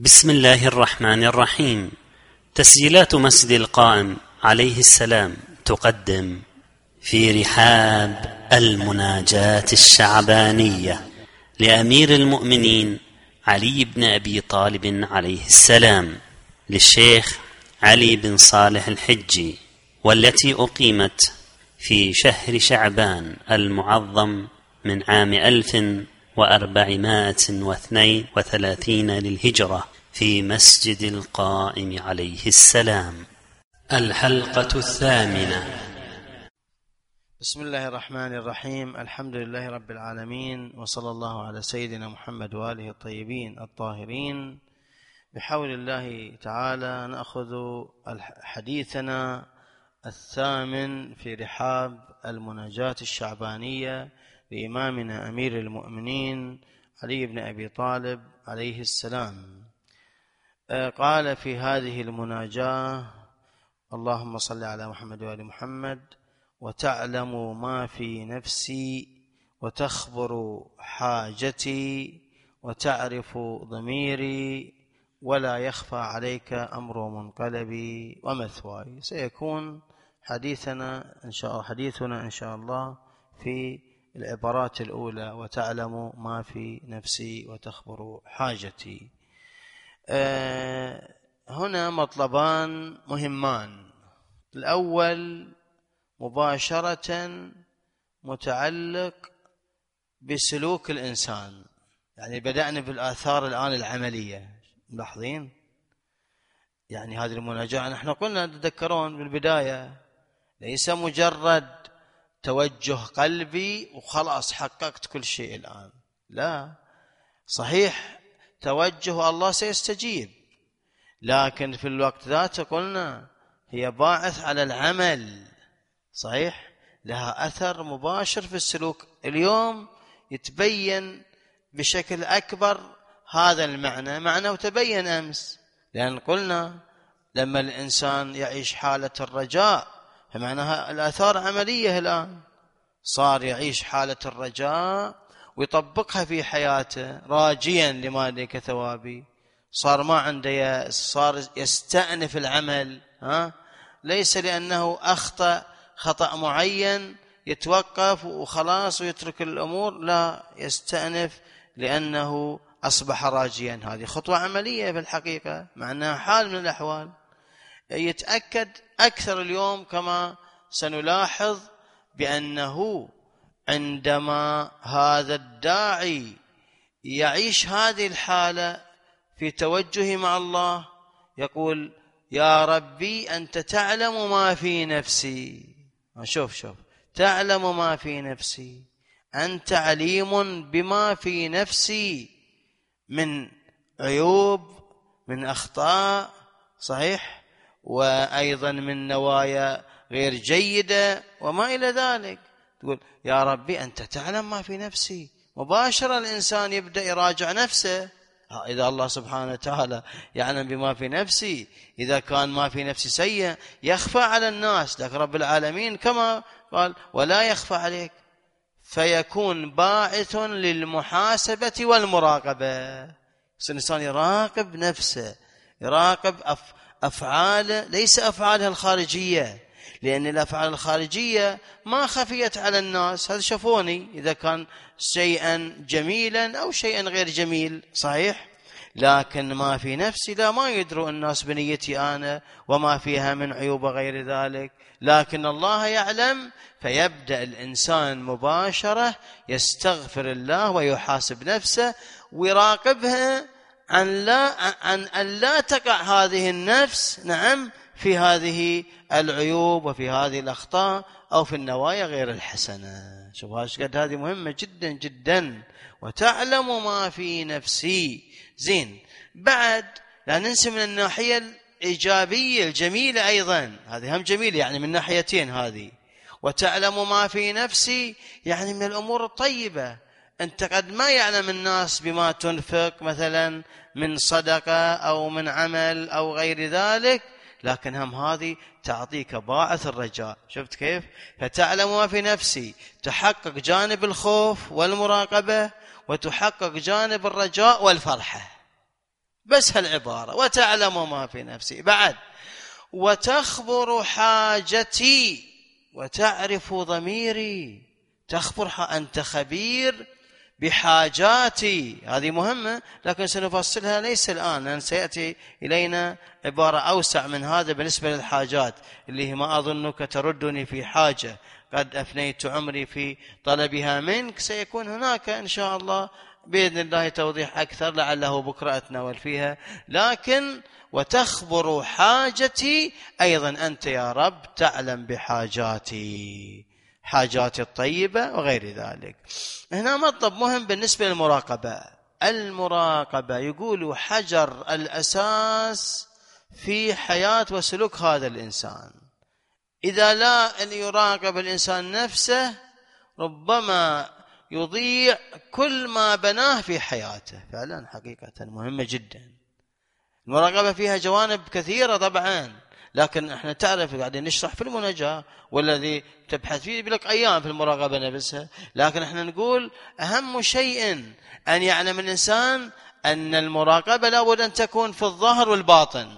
بسم الله الرحمن الرحيم. تسجيلات مسجد القائم عليه السلام تقدم في رحاب المناجاة الشعبانية لأمير المؤمنين علي بن أبي طالب عليه السلام للشيخ علي بن صالح الحجي والتي أقيمت في شهر شعبان المعظم من عام ألف وأربعمائة واثنين وثلاثين للهجرة في مسجد القائم عليه السلام. الحلقة الثامنة. بسم الله الرحمن الرحيم. الحمد لله رب العالمين وصلى الله على سيدنا محمد وآله الطيبين الطاهرين. بحول الله تعالى نأخذ حديثنا الثامن في رحاب المناجاة الشعبانية. لامامنا أمير المؤمنين علي بن أبي طالب عليه السلام. قال في هذه المناجاة اللهم صل على محمد وآل محمد وتعلم ما في نفسي وتخبر حاجتي وتعرف ضميري ولا يخفى عليك أمر منقلبي. ومثواي. سيكون حديثنا إن شاء حديثنا إن شاء الله في العبارات الأولى وتعلم ما في نفسي وتخبر حاجتي. أه هنا مطلبان مهمان. الأول مباشرة متعلق بسلوك الإنسان. يعني بدأنا بالآثار الآن العملية. ملاحظين؟ يعني هذه المناجاة. نحن قلنا تذكرون بالبداية ليس مجرد توجه قلبي وخلاص حققت كل شيء الآن. لا. صحيح توجه الله سيستجيب. لكن في الوقت ذاته قلنا هي باعث على العمل. صحيح؟ لها أثر مباشر في السلوك. اليوم يتبين بشكل أكبر هذا المعنى. معنى وتبين أمس. لأن قلنا لما الإنسان يعيش حالة الرجاء فمعناها الآثار عملية الآن. صار يعيش حالة الرجاء ويطبقها في حياته راجيا لمالك ثوابي. صار ما عنده يأس صار يستأنف العمل ها؟ ليس لأنه أخطأ خطأ معين يتوقف وخلاص ويترك الأمور لا يستأنف لأنه أصبح راجيا. هذه خطوة عملية في الحقيقة مع أنها حال من الأحوال. يتأكد أكثر اليوم كما سنلاحظ بأنه عندما هذا الداعي يعيش هذه الحالة في توجه مع الله يقول يا ربي أنت تعلم ما في نفسي. شوف شوف تعلم ما في نفسي أنت عليم بما في نفسي من عيوب من أخطاء صحيح؟ وأيضا من نوايا غير جيدة وما إلى ذلك. تقول يا ربي أنت تعلم ما في نفسي. مباشرة الإنسان يبدأ يراجع نفسه. إذا الله سبحانه وتعالى يعلم بما في نفسي إذا كان ما في نفسي سيء يخفى على الناس. لكن رب العالمين كما قال ولا يخفى عليك. فيكون باعث للمحاسبة والمراقبة. الإنسان يراقب نفسه. يراقب أفعاله ليس أفعاله الخارجية. لأن الأفعال الخارجية ما خفيت على الناس. هذا شافوني إذا كان شيئا جميلا أو شيئا غير جميل صحيح؟ لكن ما في نفسي لا ما يدروا الناس بنيتي أنا وما فيها من عيوب غير ذلك. لكن الله يعلم فيبدأ الإنسان مباشرة يستغفر الله ويحاسب نفسه ويراقبها عن لا أن لا تقع هذه النفس نعم في هذه العيوب وفي هذه الأخطاء أو في النوايا غير الحسنة. شوف قد هذه مهمة جدا جدا. وتعلم ما في نفسي. زين. بعد لا ننسى من الناحية الإيجابية الجميلة أيضا. هذه هم جميلة يعني من ناحيتين هذه. وتعلم ما في نفسي يعني من الأمور الطيبة. أنت قد ما يعلم الناس بما تنفق مثلا من صدقة أو من عمل أو غير ذلك لكن هم هذه تعطيك باعث الرجاء. شفت كيف؟ فتعلم ما في نفسي. تحقق جانب الخوف والمراقبة وتحقق جانب الرجاء والفرحة. بس هالعبارة. وتعلم ما في نفسي. بعد. وتخبر حاجتي. وتعرف ضميري. تخبر أنت خبير بحاجاتي. هذه مهمة لكن سنفصلها ليس الآن لأن سيأتي إلينا عبارة أوسع من هذا بالنسبة للحاجات اللي هي ما أظنك تردني في حاجة. قد أفنيت عمري في طلبها منك سيكون هناك إن شاء الله بإذن الله توضيح أكثر لعله بكرة أتناول فيها. لكن وتخبر حاجتي أيضا أنت يا رب تعلم بحاجاتي. حاجاتي الطيبة وغير ذلك. هنا مطلب مهم بالنسبة للمراقبة. المراقبة يقول حجر الأساس في حياة وسلوك هذا الإنسان. إذا لا أن يراقب الإنسان نفسه ربما يضيع كل ما بناه في حياته. فعلا حقيقة مهمة جدا. المراقبة فيها جوانب كثيرة طبعا. لكن إحنا تعرف قاعدين نشرح في المناجاة والذي تبحث فيه لك أيام في المراقبة نفسها. لكن إحنا نقول أهم شيء أن يعلم الإنسان أن المراقبة لابد أن تكون في الظاهر والباطن.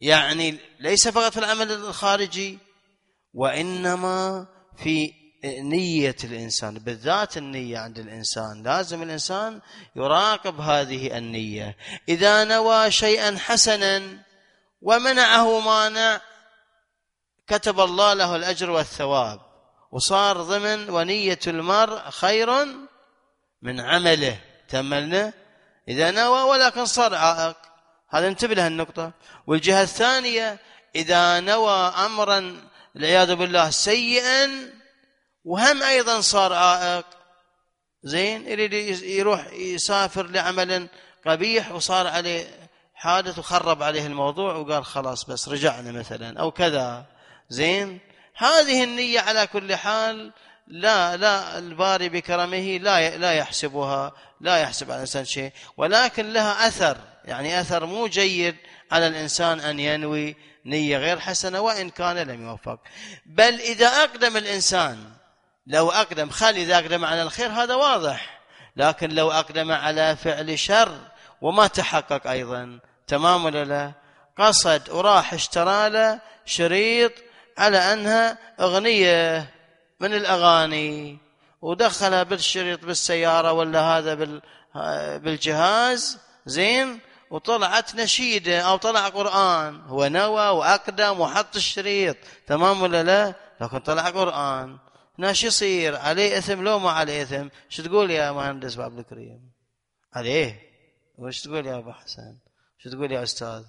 يعني ليس فقط في العمل الخارجي وإنما في نية الإنسان. بالذات النية عند الإنسان. لازم الإنسان يراقب هذه النية. إذا نوى شيئا حسنا ومنعه مانع كتب الله له الأجر والثواب. وصار ضمن ونية المرء خير من عمله. تملنا إذا نوى ولكن صار عائق هذا انتبه له النقطة. والجهة الثانية إذا نوى أمرا والعياذ بالله سيئا وهم أيضا صار عائق زين يريد يروح يسافر لعمل قبيح وصار عليه حادث وخرب عليه الموضوع وقال خلاص بس رجعنا مثلا أو كذا. زين؟ هذه النية على كل حال لا لا الباري بكرمه لا لا يحسبها لا يحسب على الإنسان شيء ولكن لها أثر يعني أثر مو جيد على الإنسان أن ينوي نية غير حسنة وإن كان لم يوفق. بل إذا أقدم الإنسان لو أقدم خلي إذا أقدم على الخير هذا واضح. لكن لو أقدم على فعل شر وما تحقق أيضا. تمام ولا لا؟ قصد وراح اشترى له شريط على أنها أغنية من الأغاني ودخلها بالشريط بالسيارة ولا هذا بالجهاز زين وطلعت نشيدة أو طلع قرآن. هو نوى وأقدم وحط الشريط. تمام ولا لا؟ لكن طلع قرآن. هنا شو يصير؟ عليه إثم؟ لو ما عليه إثم. شو تقول يا مهندس باب الكريم؟ عليه. وش تقول يا أبو حسن؟ شو تقول يا أستاذ؟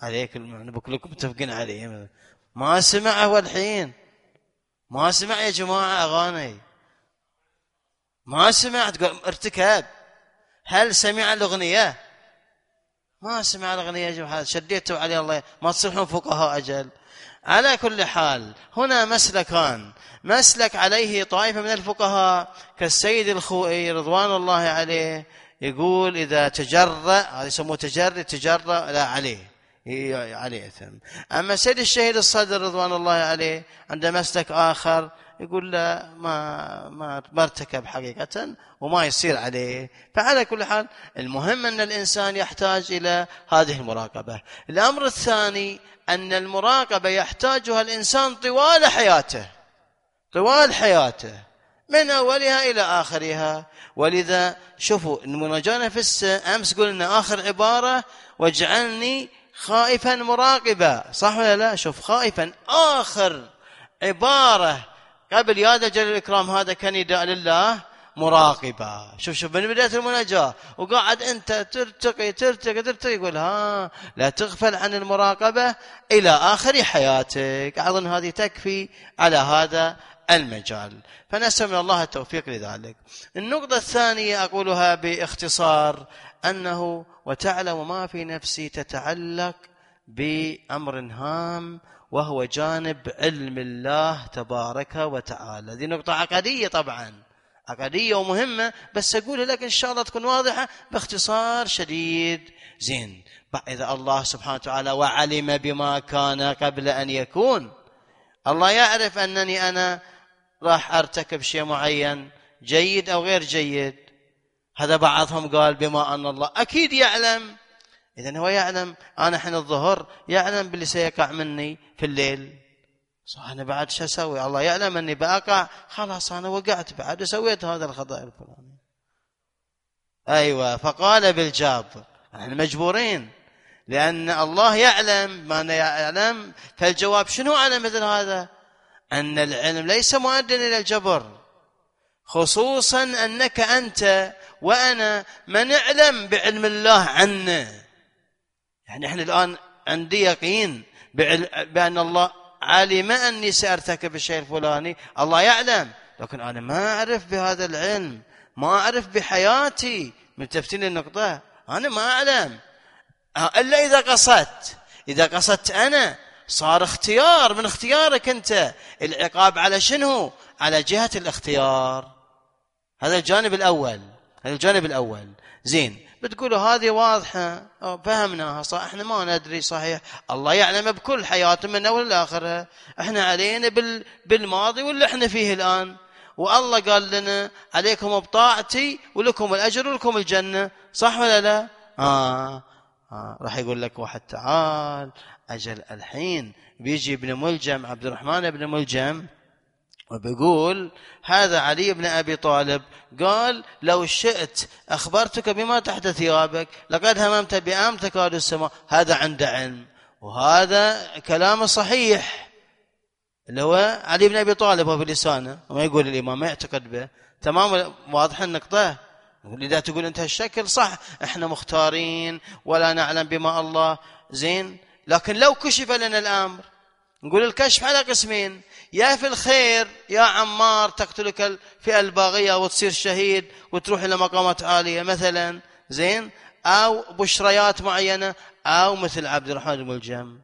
عليك المعنى كلكم متفقين عليه. ما سمع هو الحين. ما سمع يا جماعة أغاني. ما سمع تقول ارتكب هل سمع الأغنية؟ ما سمع الأغنية يا جماعة. شديتوا عليه الله. ما تصيحون فقهاء أجل. على كل حال هنا مسلكان. مسلك عليه طائفة من الفقهاء كالسيد الخوئي رضوان الله عليه يقول إذا تجرأ هذا يسموه تجري تجرأ لا عليه. عليه إثم. أما سيد الشهيد الصدر رضوان الله عليه عنده مسلك آخر يقول لا ما ما ما ارتكب حقيقة وما يصير عليه. فعلى كل حال المهم أن الإنسان يحتاج إلى هذه المراقبة. الأمر الثاني أن المراقبة يحتاجها الإنسان طوال حياته. طوال حياته. من أولها إلى آخرها. ولذا شوفوا المناجاة نفسها أمس قلنا آخر عبارة واجعلني خائفا مراقبا. صح ولا لا؟ شوف خائفا. آخر عبارة. قبل يا جل الإكرام هذا كان نداء لله مراقبا. شوف شوف من بداية المناجاة. وقاعد أنت ترتقي ترتقي ترتقي يقول ها لا تغفل عن المراقبة إلى آخر حياتك. أظن هذه تكفي على هذا المجال. فنسأل من الله التوفيق لذلك. النقطة الثانية أقولها باختصار أنه وتعلم ما في نفسي تتعلق بأمر هام وهو جانب علم الله تبارك وتعالى. هذه نقطة عقدية طبعا. عقدية ومهمة بس أقول لك إن شاء الله تكون واضحة باختصار شديد. زين. إذا الله سبحانه وتعالى وعلم بما كان قبل أن يكون. الله يعرف أنني أنا راح أرتكب شيء معين جيد أو غير جيد. هذا بعضهم قال بما أن الله أكيد يعلم. إذا هو يعلم. أنا حين الظهر يعلم باللي سيقع مني في الليل. صح أنا بعد شو أسوي؟ الله يعلم أني بأقع. خلاص أنا وقعت. بعد وسويت هذا الخطأ الفلاني. أيوة فقال بالجاب. نحن مجبورين. لأن الله يعلم. ما يعلم فالجواب شنو على مثل هذا؟ أن العلم ليس مؤدا إلى الجبر خصوصا أنك أنت وأنا ما نعلم بعلم الله عنا يعني إحنا الآن عندي يقين بأن الله علم أني سأرتكب الشيء الفلاني الله يعلم لكن أنا ما أعرف بهذا العلم ما أعرف بحياتي ملتفتين النقطة أنا ما أعلم. إلا إذا قصدت. إذا قصدت أنا صار اختيار من اختيارك أنت. العقاب على شنو؟ على جهة الاختيار. هذا الجانب الأول. هذا الجانب الأول. زين بتقولوا هذه واضحة. فهمناها. صح إحنا ما ندري صحيح. الله يعلم بكل حياتنا من أول لآخرها إحنا علينا بال... بالماضي واللي إحنا فيه الآن. والله قال لنا عليكم بطاعتي ولكم الأجر ولكم الجنة. صح ولا لا؟ آه. آه. راح يقول لك واحد تعال. أجل الحين بيجي ابن ملجم عبد الرحمن بن ملجم وبيقول هذا علي بن أبي طالب قال لو شئت أخبرتك بما تحت ثيابك لقد هممت بام تكاد السماء. هذا عنده علم وهذا كلامه صحيح. اللي هو علي بن أبي طالب هو في لسانه وما يقول الإمام ما يعتقد به. تمام؟ واضح النقطة؟ إذا تقول أنت هالشكل صح إحنا مختارين ولا نعلم بما الله. زين؟ لكن لو كشف لنا الأمر نقول الكشف على قسمين. يا في الخير يا عمار تقتلك الفئه الباغية وتصير شهيد وتروح إلى مقامات عالية مثلا. زين؟ أو بشريات معينة أو مثل عبد الرحمن الملجم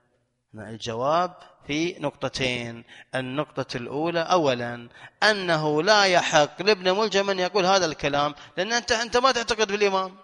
الجواب في نقطتين. النقطة الأولى أولا أنه لا يحق لابن ملجم أن يقول هذا الكلام لأن أنت أنت ما تعتقد بالإمام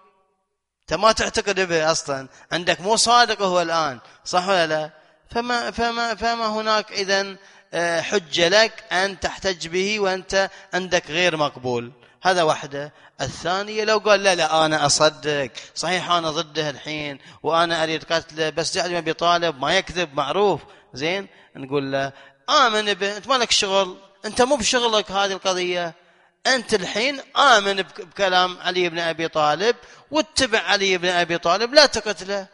أنت ما تعتقد به أصلا. عندك مو صادق هو الآن صح ولا لا؟ فما, فما, فما هناك إذا آه، حجة لك أن تحتج به وأنت عندك غير مقبول. هذا واحدة الثانية لو قال لا لا أنا أصدق. صحيح أنا ضده الحين وأنا أريد قتله بس جعل أبي طالب ما يكذب معروف. زين؟ نقول له آمن به. أنت مالك شغل؟ أنت مو بشغلك هذه القضية. أنت الحين آمن بكلام علي بن أبي طالب واتبع علي بن أبي طالب لا تقتله.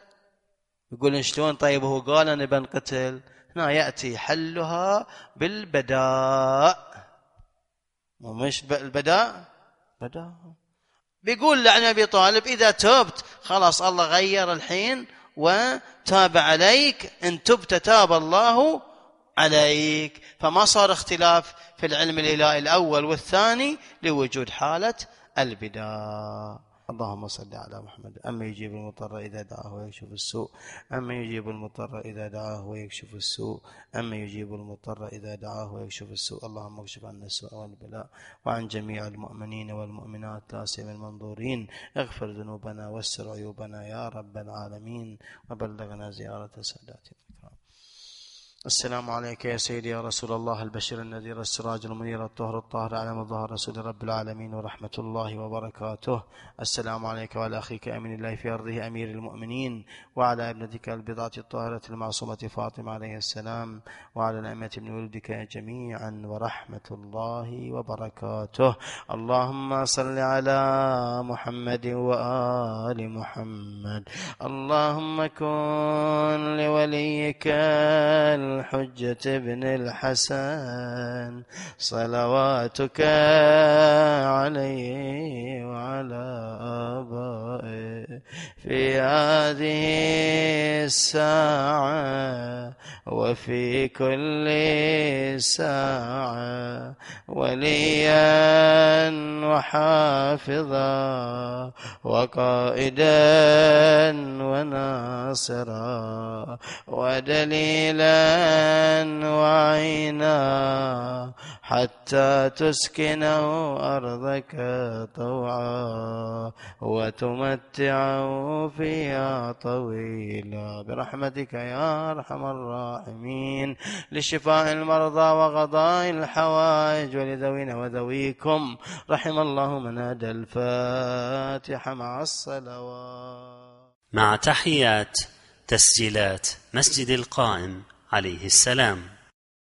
يقول شلون طيب هو قال أنا بنقتل. هنا يأتي حلها بالبداء. مش البداء؟ بداء. بيقول لعن أبي طالب إذا تبت خلاص الله غير الحين وتاب عليك إن تبت تاب الله عليك. فما صار اختلاف في العلم الإلهي الأول والثاني لوجود حالة البداء. اللهم صل على محمد. أما يجيب المضطر إذا دعاه ويكشف السوء. أما يجيب المضطر إذا دعاه ويكشف السوء. أما يجيب المضطر إذا دعاه ويكشف السوء. اللهم اكشف عنا السوء والبلاء وعن جميع المؤمنين والمؤمنات لا سيما المنظورين. اغفر ذنوبنا واستر عيوبنا يا رب العالمين. وبلغنا زيارة ساداتنا السلام عليك يا سيدي يا رسول الله البشير النذير السراج المنير الطهر الطاهر على مظهر رسول رب العالمين ورحمة الله وبركاته. السلام عليك وعلى أخيك أمين الله في أرضه أمير المؤمنين وعلى ابنتك البضعة الطاهرة المعصومة فاطمة عليه السلام وعلى الأئمة من ولدك جميعا ورحمة الله وبركاته. اللهم صل على محمد وآل محمد. اللهم كن لوليك الحجة بن الحسن صلواتك عليه وعلى آبائه في هذه الساعة وفي كل ساعة وليا وحافظا وقائدا وناصرا ودليلا وعينا حتى تسكنه أرضك طوعا وتمتعه فيها طويلا برحمتك يا أرحم الراحمين. لشفاء المرضى وقضاء الحوائج. ولذوينا وذويكم رحم الله من أدى الفاتحة مع الصلوات. مع تحيات تسجيلات مسجد القائم عليه السلام.